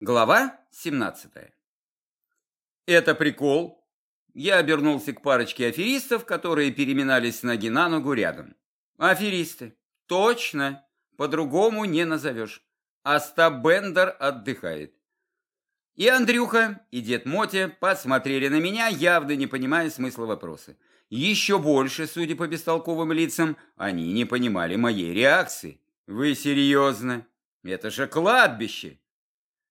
Глава 17. Это прикол. Я обернулся к парочке аферистов, которые переминались с ноги на ногу рядом. Аферисты. Точно. По-другому не назовешь. Остап Бендер отдыхает. И Андрюха, и дед Мотя посмотрели на меня, явно не понимая смысла вопроса. Еще больше, судя по бестолковым лицам, они не понимали моей реакции. Вы серьезно? Это же кладбище.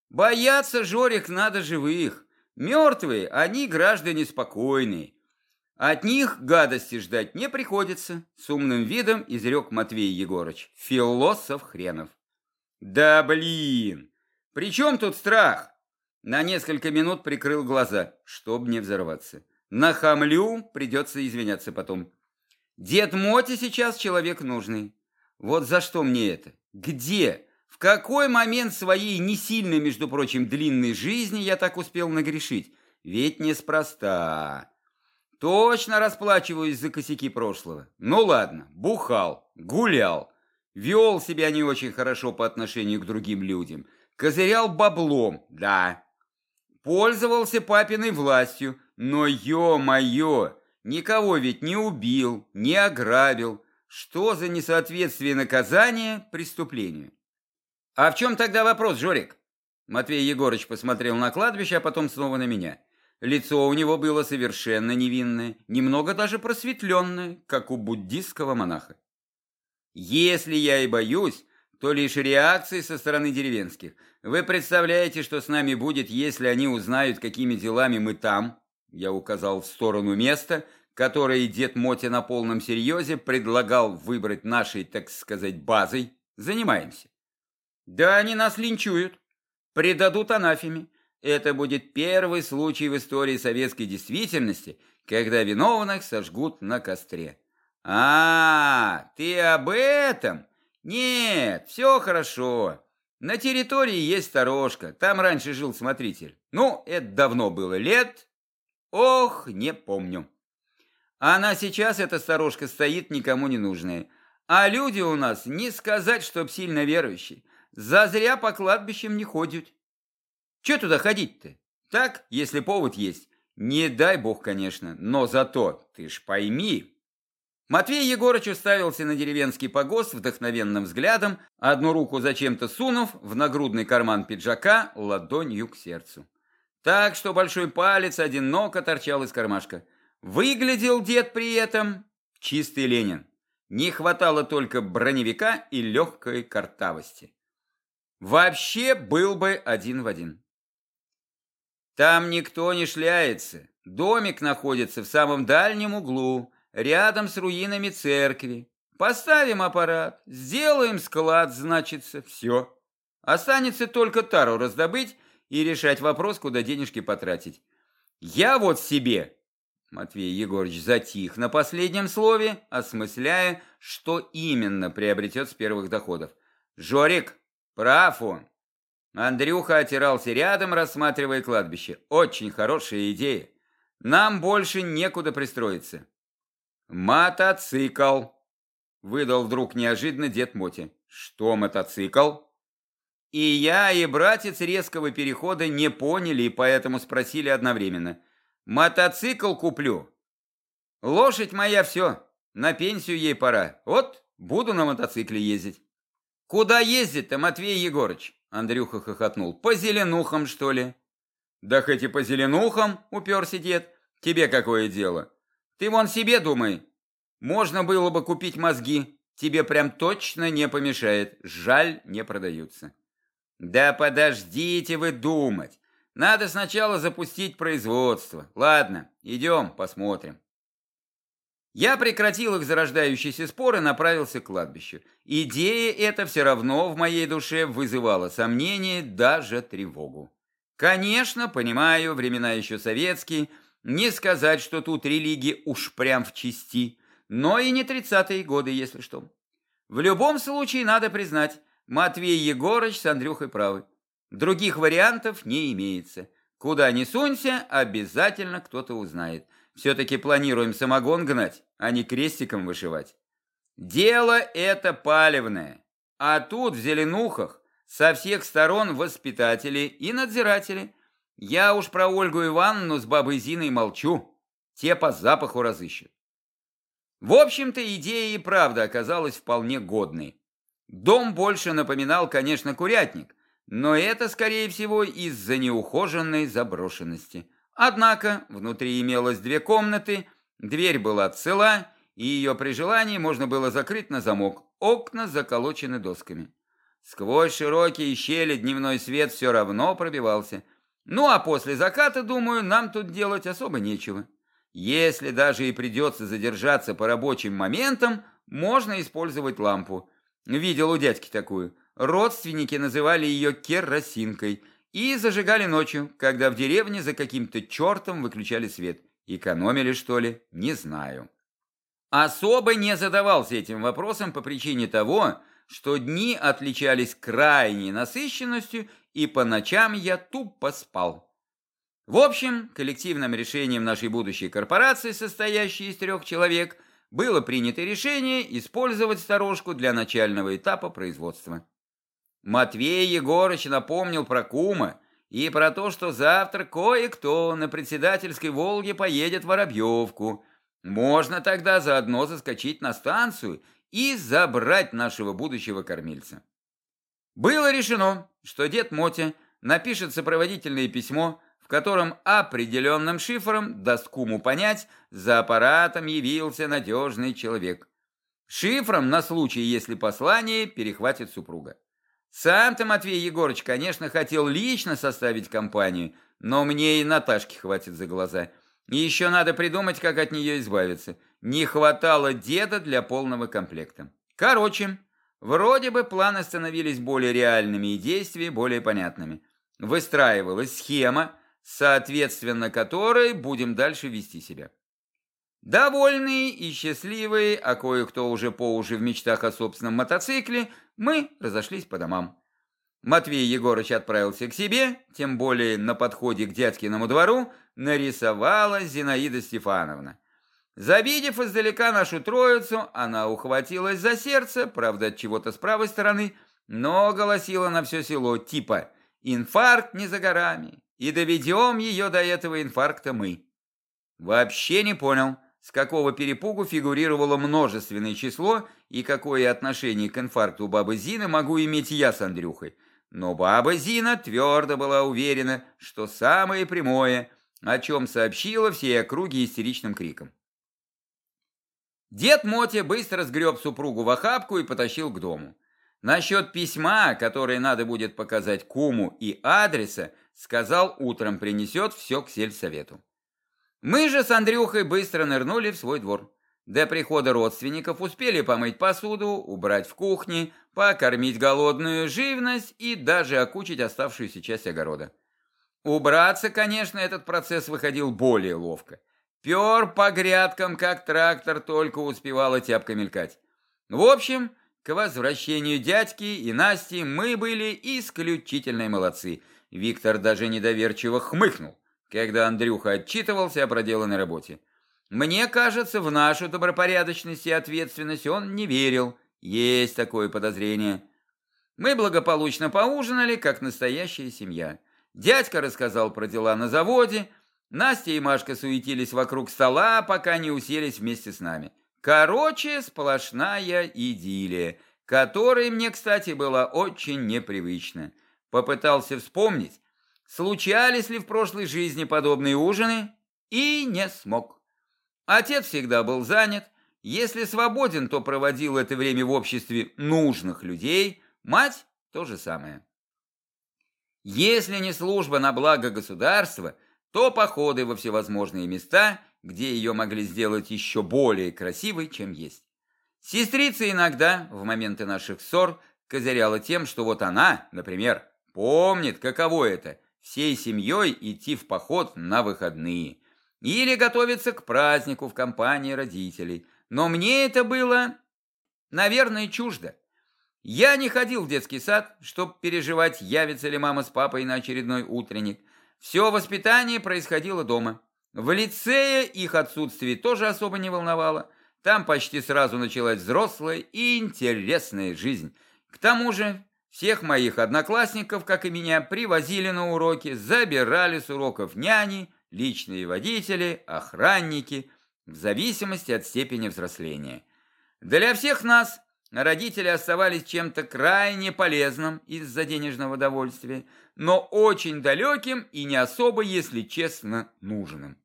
Бояться, Жорик, надо живых. Мертвые, они граждане спокойные. От них гадости ждать не приходится, с умным видом изрек Матвей Егорыч. Философ хренов. Да блин, при чем тут страх? На несколько минут прикрыл глаза, чтобы не взорваться. Нахамлю, придется извиняться потом. Дед Моти сейчас человек нужный. Вот за что мне это? Где? В какой момент своей не сильной, между прочим, длинной жизни я так успел нагрешить? Ведь неспроста. Точно расплачиваюсь за косяки прошлого. Ну ладно, бухал, гулял, вел себя не очень хорошо по отношению к другим людям, козырял баблом, да. Пользовался папиной властью, но ё-моё, никого ведь не убил, не ограбил. Что за несоответствие наказания преступлению? «А в чем тогда вопрос, Жорик?» Матвей Егорыч посмотрел на кладбище, а потом снова на меня. Лицо у него было совершенно невинное, немного даже просветленное, как у буддистского монаха. «Если я и боюсь, то лишь реакции со стороны деревенских. Вы представляете, что с нами будет, если они узнают, какими делами мы там?» Я указал в сторону места, которое дед Мотя на полном серьезе предлагал выбрать нашей, так сказать, базой. Занимаемся. Да они нас линчуют, предадут анафеме. Это будет первый случай в истории советской действительности, когда виновных сожгут на костре. А, ты об этом? Нет, все хорошо. На территории есть сторожка, там раньше жил смотритель. Ну, это давно было лет. Ох, не помню. Она сейчас, эта сторожка, стоит никому не нужная. А люди у нас, не сказать, чтоб сильно верующие. Зазря по кладбищам не ходят. Че туда ходить-то? Так, если повод есть. Не дай бог, конечно, но зато, ты ж пойми. Матвей Егорыч уставился на деревенский погост вдохновенным взглядом, одну руку зачем-то сунув в нагрудный карман пиджака ладонью к сердцу. Так что большой палец одиноко торчал из кармашка. Выглядел дед при этом чистый Ленин. Не хватало только броневика и легкой картавости. Вообще был бы один в один. Там никто не шляется. Домик находится в самом дальнем углу, рядом с руинами церкви. Поставим аппарат, сделаем склад, значится, все. Останется только тару раздобыть и решать вопрос, куда денежки потратить. Я вот себе, Матвей Егорович затих на последнем слове, осмысляя, что именно приобретет с первых доходов. Жорик, Прав он. Андрюха отирался рядом, рассматривая кладбище. Очень хорошая идея. Нам больше некуда пристроиться. Мотоцикл. Выдал вдруг неожиданно дед Моти. Что мотоцикл? И я, и братец резкого перехода не поняли, и поэтому спросили одновременно. Мотоцикл куплю. Лошадь моя все. На пенсию ей пора. Вот, буду на мотоцикле ездить. «Куда ездить-то, Матвей Егорыч?» Андрюха хохотнул. «По зеленухам, что ли?» «Да хоть и по зеленухам», уперся дед. «Тебе какое дело? Ты вон себе думай. Можно было бы купить мозги. Тебе прям точно не помешает. Жаль, не продаются». «Да подождите вы думать. Надо сначала запустить производство. Ладно, идем, посмотрим». Я прекратил их зарождающийся спор и направился к кладбищу. Идея эта все равно в моей душе вызывала сомнения, даже тревогу. Конечно, понимаю, времена еще советские, не сказать, что тут религия уж прям в чести, но и не тридцатые годы, если что. В любом случае, надо признать, Матвей Егорыч с Андрюхой правы. Других вариантов не имеется. Куда ни сунься, обязательно кто-то узнает. Все-таки планируем самогон гнать, а не крестиком вышивать. Дело это палевное. А тут в Зеленухах Со всех сторон воспитатели и надзиратели. Я уж про Ольгу Ивановну с бабой Зиной молчу. Те по запаху разыщут. В общем-то, идея и правда оказалась вполне годной. Дом больше напоминал, конечно, курятник, но это, скорее всего, из-за неухоженной заброшенности. Однако внутри имелось две комнаты, дверь была цела, и ее при желании можно было закрыть на замок. Окна заколочены досками. Сквозь широкие щели дневной свет все равно пробивался. Ну а после заката, думаю, нам тут делать особо нечего. Если даже и придется задержаться по рабочим моментам, можно использовать лампу. Видел у дядьки такую. Родственники называли ее керосинкой и зажигали ночью, когда в деревне за каким-то чертом выключали свет. Экономили, что ли? Не знаю. Особо не задавался этим вопросом по причине того, что дни отличались крайней насыщенностью, и по ночам я тупо спал. В общем, коллективным решением нашей будущей корпорации, состоящей из трех человек, было принято решение использовать сторожку для начального этапа производства. Матвей Егорыч напомнил про кума и про то, что завтра кое-кто на председательской «Волге» поедет в Воробьевку. Можно тогда заодно заскочить на станцию и забрать нашего будущего кормильца. Было решено, что дед Мотя напишет сопроводительное письмо, в котором определенным шифром даст куму понять, за аппаратом явился надежный человек. Шифром на случай, если послание перехватит супруга. Сам-то Матвей Егорыч, конечно, хотел лично составить компанию, но мне и Наташки хватит за глаза. И еще надо придумать, как от нее избавиться. Не хватало деда для полного комплекта. Короче, вроде бы планы становились более реальными и действия более понятными. Выстраивалась схема, соответственно которой будем дальше вести себя. Довольные и счастливые, а кое-кто уже по уши в мечтах о собственном мотоцикле, мы разошлись по домам. Матвей Егорыч отправился к себе, тем более на подходе к дядькиному двору нарисовала Зинаида Стефановна. Завидев издалека нашу троицу, она ухватилась за сердце, правда, от чего-то с правой стороны, но голосила на все село, типа «инфаркт не за горами, и доведем ее до этого инфаркта мы. Вообще не понял, с какого перепугу фигурировало множественное число и какое отношение к инфаркту бабы Зины могу иметь я с Андрюхой. Но баба Зина твердо была уверена, что самое прямое, о чем сообщила всей округе истеричным криком. Дед Мотя быстро сгреб супругу в охапку и потащил к дому. Насчет письма, которое надо будет показать куму и адреса, Сказал, утром принесет все к сельсовету. Мы же с Андрюхой быстро нырнули в свой двор. До прихода родственников успели помыть посуду, убрать в кухне, покормить голодную живность и даже окучить оставшуюся часть огорода. Убраться, конечно, этот процесс выходил более ловко. Пер по грядкам, как трактор, только успевала тяпка мелькать. В общем, к возвращению дядьки и Насти мы были исключительно молодцы – Виктор даже недоверчиво хмыкнул, когда Андрюха отчитывался о проделанной работе. Мне кажется, в нашу добропорядочность и ответственность он не верил. Есть такое подозрение. Мы благополучно поужинали, как настоящая семья. Дядька рассказал про дела на заводе. Настя и Машка суетились вокруг стола, пока не уселись вместе с нами. Короче, сплошная идиллия, которой мне, кстати, была очень непривычна. Попытался вспомнить, случались ли в прошлой жизни подобные ужины, и не смог. Отец всегда был занят, если свободен, то проводил это время в обществе нужных людей, мать – то же самое. Если не служба на благо государства, то походы во всевозможные места, где ее могли сделать еще более красивой, чем есть. Сестрица иногда, в моменты наших ссор, козыряла тем, что вот она, например, Помнит, каково это – всей семьей идти в поход на выходные. Или готовиться к празднику в компании родителей. Но мне это было, наверное, чуждо. Я не ходил в детский сад, чтобы переживать, явится ли мама с папой на очередной утренник. Все воспитание происходило дома. В лицее их отсутствие тоже особо не волновало. Там почти сразу началась взрослая и интересная жизнь. К тому же Всех моих одноклассников, как и меня, привозили на уроки, забирали с уроков няни, личные водители, охранники, в зависимости от степени взросления. Для всех нас родители оставались чем-то крайне полезным из-за денежного довольствия, но очень далеким и не особо, если честно, нужным.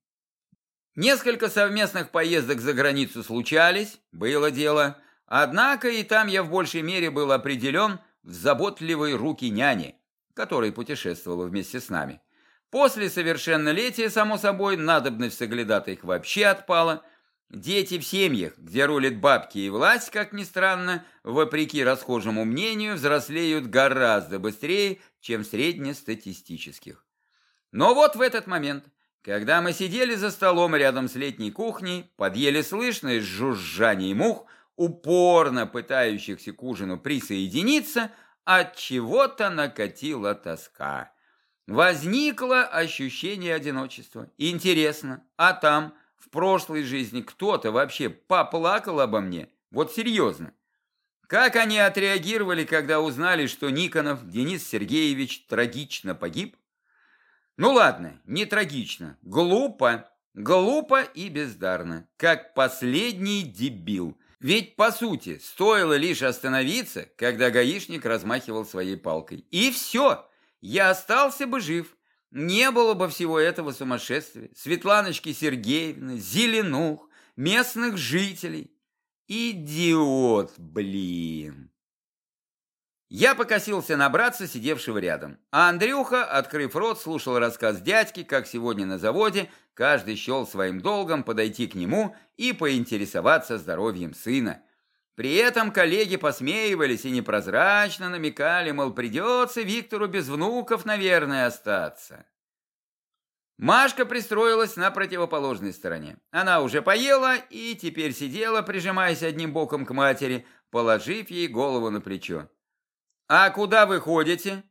Несколько совместных поездок за границу случались, было дело, однако и там я в большей мере был определен в заботливые руки няни, которая путешествовала вместе с нами. После совершеннолетия, само собой, надобность соглядатых вообще отпала. Дети в семьях, где рулят бабки и власть, как ни странно, вопреки расхожему мнению, взрослеют гораздо быстрее, чем среднестатистических. Но вот в этот момент – когда мы сидели за столом рядом с летней кухней, под еле слышное жужжание мух, упорно пытающихся к ужину присоединиться, от чего-то накатила тоска. Возникло ощущение одиночества. Интересно, а там, в прошлой жизни, кто-то вообще поплакал обо мне? Вот серьезно. Как они отреагировали, когда узнали, что Никонов Денис Сергеевич трагично погиб? Ну ладно, не трагично. Глупо. Глупо и бездарно. Как последний дебил. Ведь, по сути, стоило лишь остановиться, когда гаишник размахивал своей палкой. И все. Я остался бы жив. Не было бы всего этого сумасшествия. Светланочки Сергеевны, Зеленух, местных жителей. Идиот, блин. Я покосился на братца, сидевшего рядом. А Андрюха, открыв рот, слушал рассказ дядьки, как сегодня на заводе, каждый счел своим долгом подойти к нему и поинтересоваться здоровьем сына. При этом коллеги посмеивались и непрозрачно намекали, мол, придется Виктору без внуков, наверное, остаться. Машка пристроилась на противоположной стороне. Она уже поела и теперь сидела, прижимаясь одним боком к матери, положив ей голову на плечо. «А куда вы ходите?»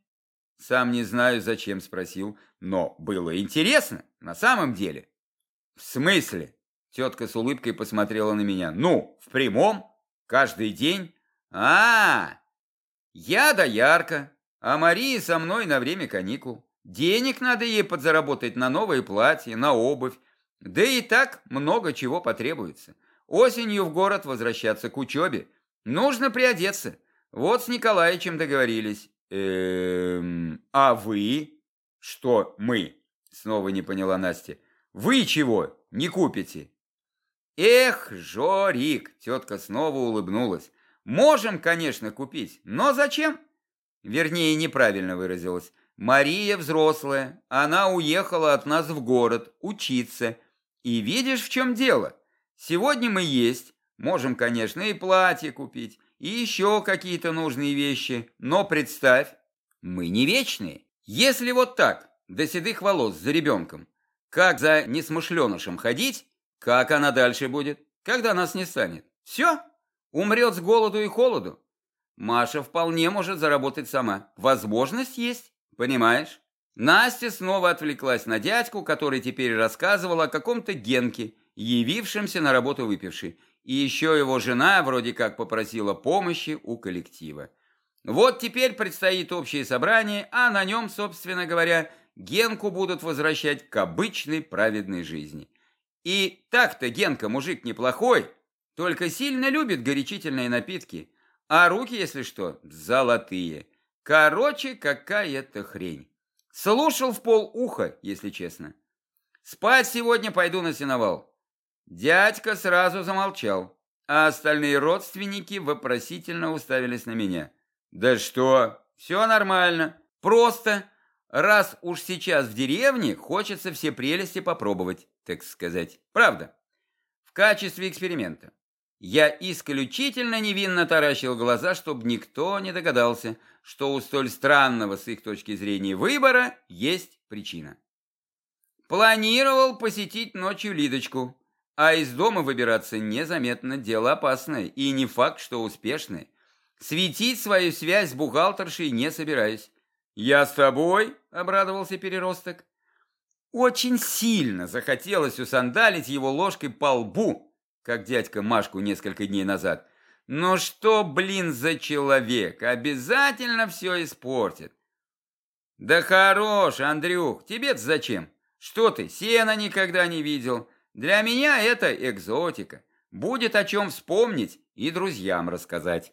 Сам не знаю, зачем спросил, но было интересно, на самом деле. «В смысле?» Тетка с улыбкой посмотрела на меня. «Ну, в прямом? Каждый день? а, -а, -а Я да ярко, а Мария со мной на время каникул. Денег надо ей подзаработать на новое платье, на обувь. Да и так много чего потребуется. Осенью в город возвращаться к учебе. Нужно приодеться. Вот с Николаевичем договорились. Эм, а вы? Что мы? Снова не поняла Настя. Вы чего не купите? Эх, Жорик, тетка снова улыбнулась. Можем, конечно, купить, но зачем? Вернее, неправильно выразилась. Мария взрослая, она уехала от нас в город учиться. И видишь, в чем дело? Сегодня мы есть, можем, конечно, и платье купить, и еще какие-то нужные вещи. Но представь, мы не вечные. Если вот так, до седых волос за ребенком, как за несмышленышем ходить, как она дальше будет, когда нас не станет? Все, умрет с голоду и холоду. Маша вполне может заработать сама. Возможность есть, понимаешь? Настя снова отвлеклась на дядьку, который теперь рассказывал о каком-то Генке, явившемся на работу выпивший, и еще его жена вроде как попросила помощи у коллектива. Вот теперь предстоит общее собрание, а на нем, собственно говоря, Генку будут возвращать к обычной праведной жизни. И так-то Генка мужик неплохой, только сильно любит горячительные напитки, а руки, если что, золотые. Короче, какая-то хрень. Слушал в пол уха, если честно. Спать сегодня пойду на сеновал. Дядька сразу замолчал, а остальные родственники вопросительно уставились на меня. «Да что? Все нормально. Просто, раз уж сейчас в деревне, хочется все прелести попробовать, так сказать. Правда. В качестве эксперимента. Я исключительно невинно таращил глаза, чтобы никто не догадался, что у столь странного с их точки зрения выбора есть причина. Планировал посетить ночью Лидочку, а из дома выбираться незаметно дело опасное, и не факт, что успешное. Светить свою связь с бухгалтершей не собираюсь. «Я с тобой?» — обрадовался переросток. Очень сильно захотелось усандалить его ложкой по лбу, как дядька Машку несколько дней назад. Ну что, блин, за человек? Обязательно все испортит. Да хорош, Андрюх, тебе-то зачем? Что ты, сена никогда не видел? Для меня это экзотика. Будет о чем вспомнить и друзьям рассказать.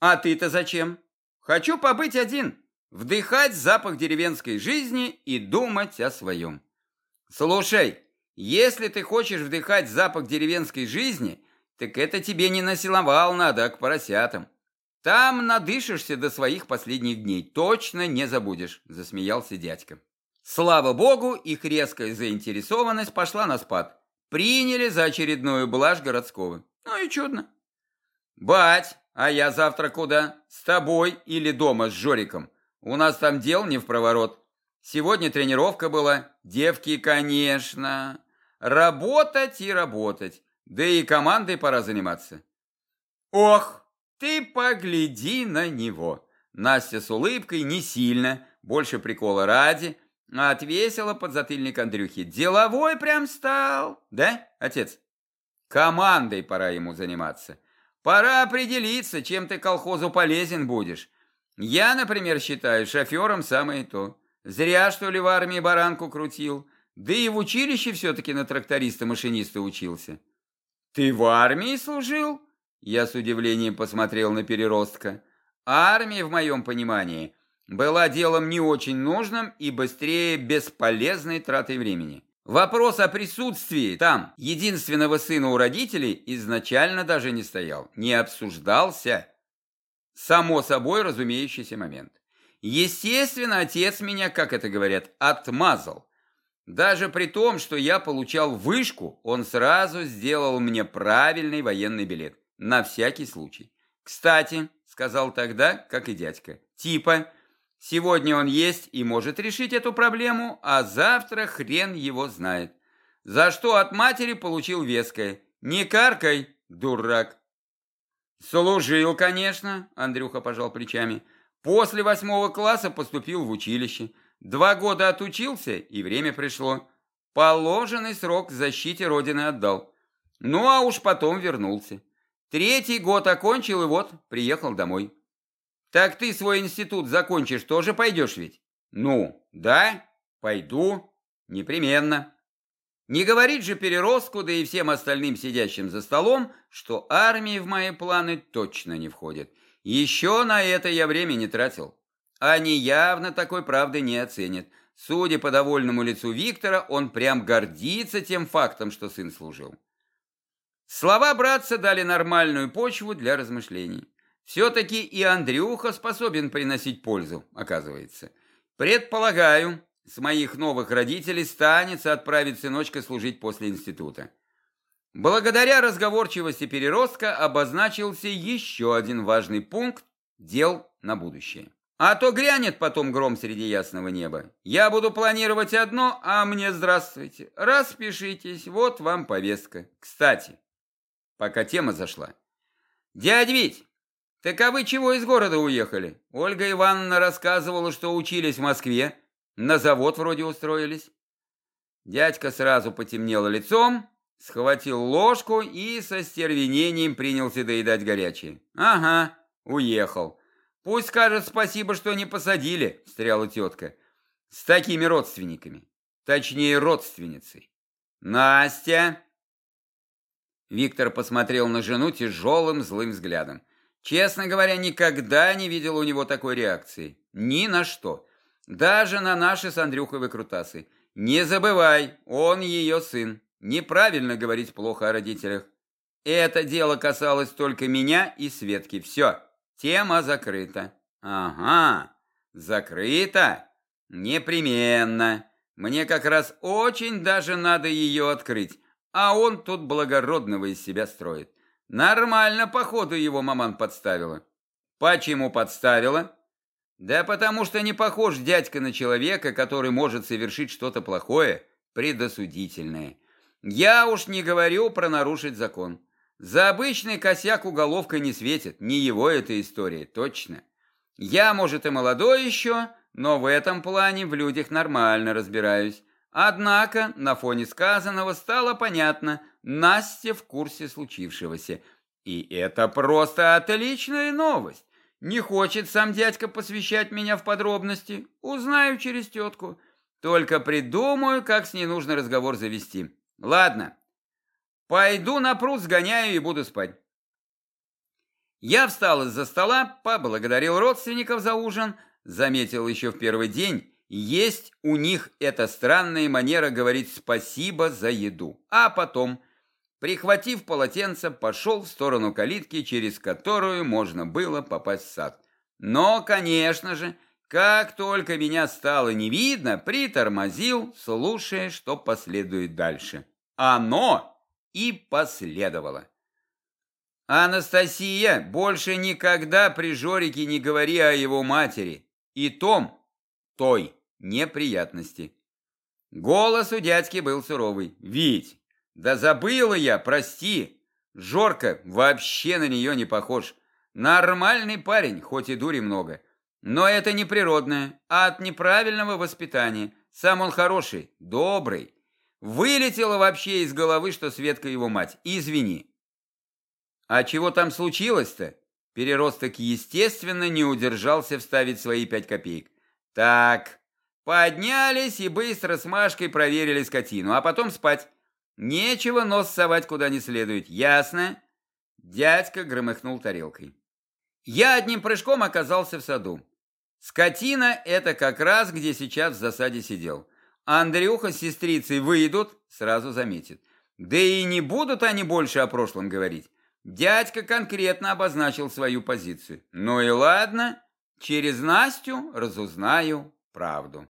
А ты-то зачем? Хочу побыть один, вдыхать запах деревенской жизни и думать о своем. Слушай, если ты хочешь вдыхать запах деревенской жизни, так это тебе не на силовал надо, а к поросятам. Там надышишься до своих последних дней, точно не забудешь, засмеялся дядька. Слава богу, их резкая заинтересованность пошла на спад. Приняли за очередную блажь городского. Ну и чудно. Бать, а я завтра куда? С тобой или дома с Жориком? У нас там дел не в проворот. Сегодня тренировка была. Девки, конечно. Работать и работать. Да и командой пора заниматься. Ох, ты погляди на него. Настя с улыбкой не сильно, больше прикола ради, отвесила подзатыльник Андрюхи. Деловой прям стал, да, отец? Командой пора ему заниматься. Пора определиться, чем ты колхозу полезен будешь. Я, например, считаю, шофером самое то. Зря, что ли, в армии баранку крутил. Да и в училище все-таки на тракториста-машиниста учился. Ты в армии служил? Я с удивлением посмотрел на переростка. Армия, в моем понимании, была делом не очень нужным и быстрее бесполезной тратой времени. Вопрос о присутствии там единственного сына у родителей изначально даже не стоял, не обсуждался. Само собой разумеющийся момент. Естественно, отец меня, как это говорят, отмазал. Даже при том, что я получал вышку, он сразу сделал мне правильный военный билет. На всякий случай. Кстати, сказал тогда, как и дядька, типа, сегодня он есть и может решить эту проблему, а завтра хрен его знает. За что от матери получил веское. Не каркай, дурак. Служил, конечно, Андрюха пожал плечами. После восьмого класса поступил в училище. Два года отучился, и время пришло. Положенный срок защите Родины отдал. Ну, а уж потом вернулся. Третий год окончил, и вот, приехал домой. Так ты свой институт закончишь, тоже пойдешь ведь? Ну, да, пойду, непременно. Не говорит же переростку, да и всем остальным сидящим за столом, что армии в мои планы точно не входит. Еще на это я время не тратил. Они явно такой правды не оценят. Судя по довольному лицу Виктора, он прям гордится тем фактом, что сын служил. Слова братца дали нормальную почву для размышлений. Все-таки и Андрюха способен приносить пользу, оказывается. Предполагаю, с моих новых родителей станется отправить сыночка служить после института. Благодаря разговорчивости переростка обозначился еще один важный пункт дел на будущее. А то грянет потом гром среди ясного неба. Я буду планировать одно, а мне здравствуйте. Распишитесь, вот вам повестка. Кстати, пока тема зашла. Дядь Вить, так а вы чего из города уехали? Ольга Ивановна рассказывала, что учились в Москве, на завод вроде устроились. Дядька сразу потемнело лицом, схватил ложку и со стервенением принялся доедать горячее. «Ага, уехал. Пусть скажет спасибо, что не посадили», — встряла тетка. «С такими родственниками. Точнее, родственницей. Настя!» Виктор посмотрел на жену тяжелым злым взглядом. Честно говоря, никогда не видел у него такой реакции. Ни на что. Даже на наши с Андрюхой выкрутасы. Не забывай, он ее сын. Неправильно говорить плохо о родителях. Это дело касалось только меня и Светки. Все, тема закрыта. Ага, закрыта? Непременно. Мне как раз очень даже надо ее открыть. А он тут благородного из себя строит. Нормально, походу, его маман подставила. Почему подставила? Да потому что не похож дядька на человека, который может совершить что-то плохое, предосудительное. Я уж не говорю про нарушить закон. За обычный косяк уголовка не светит, не его эта история, точно. Я, может, и молодой еще, но в этом плане в людях нормально разбираюсь. Однако, на фоне сказанного стало понятно, Настя в курсе случившегося. И это просто отличная новость. Не хочет сам дядька посвящать меня в подробности. Узнаю через тетку. Только придумаю, как с ней нужно разговор завести. Ладно, пойду на пруд сгоняю и буду спать. Я встал из-за стола, поблагодарил родственников за ужин, заметил еще в первый день, есть у них эта странная манера говорить спасибо за еду. А потом, прихватив полотенце, пошел в сторону калитки, через которую можно было попасть в сад. Но, конечно же, как только меня стало не видно, притормозил, слушая, что последует дальше. Оно и последовало. Анастасия, больше никогда при Жорике не говори о его матери и том, той неприятности. Голос у дядьки был суровый. Вить, да забыла я, прости. Жорка вообще на нее не похож. Нормальный парень, хоть и дури много. Но это не природное, а от неправильного воспитания. Сам он хороший, добрый. Вылетело вообще из головы, что Светка его мать. Извини. А чего там случилось-то? Переросток, естественно, не удержался вставить свои пять копеек. Так, поднялись и быстро с Машкой проверили скотину, а потом спать. Нечего нос совать куда не следует, ясно? Дядька громыхнул тарелкой. Я одним прыжком оказался в саду. Скотина – это как раз где сейчас в засаде сидел. Андрюха с сестрицей выйдут, сразу заметит. Да и не будут они больше о прошлом говорить. Дядька конкретно обозначил свою позицию. Ну и ладно, через Настю разузнаю правду.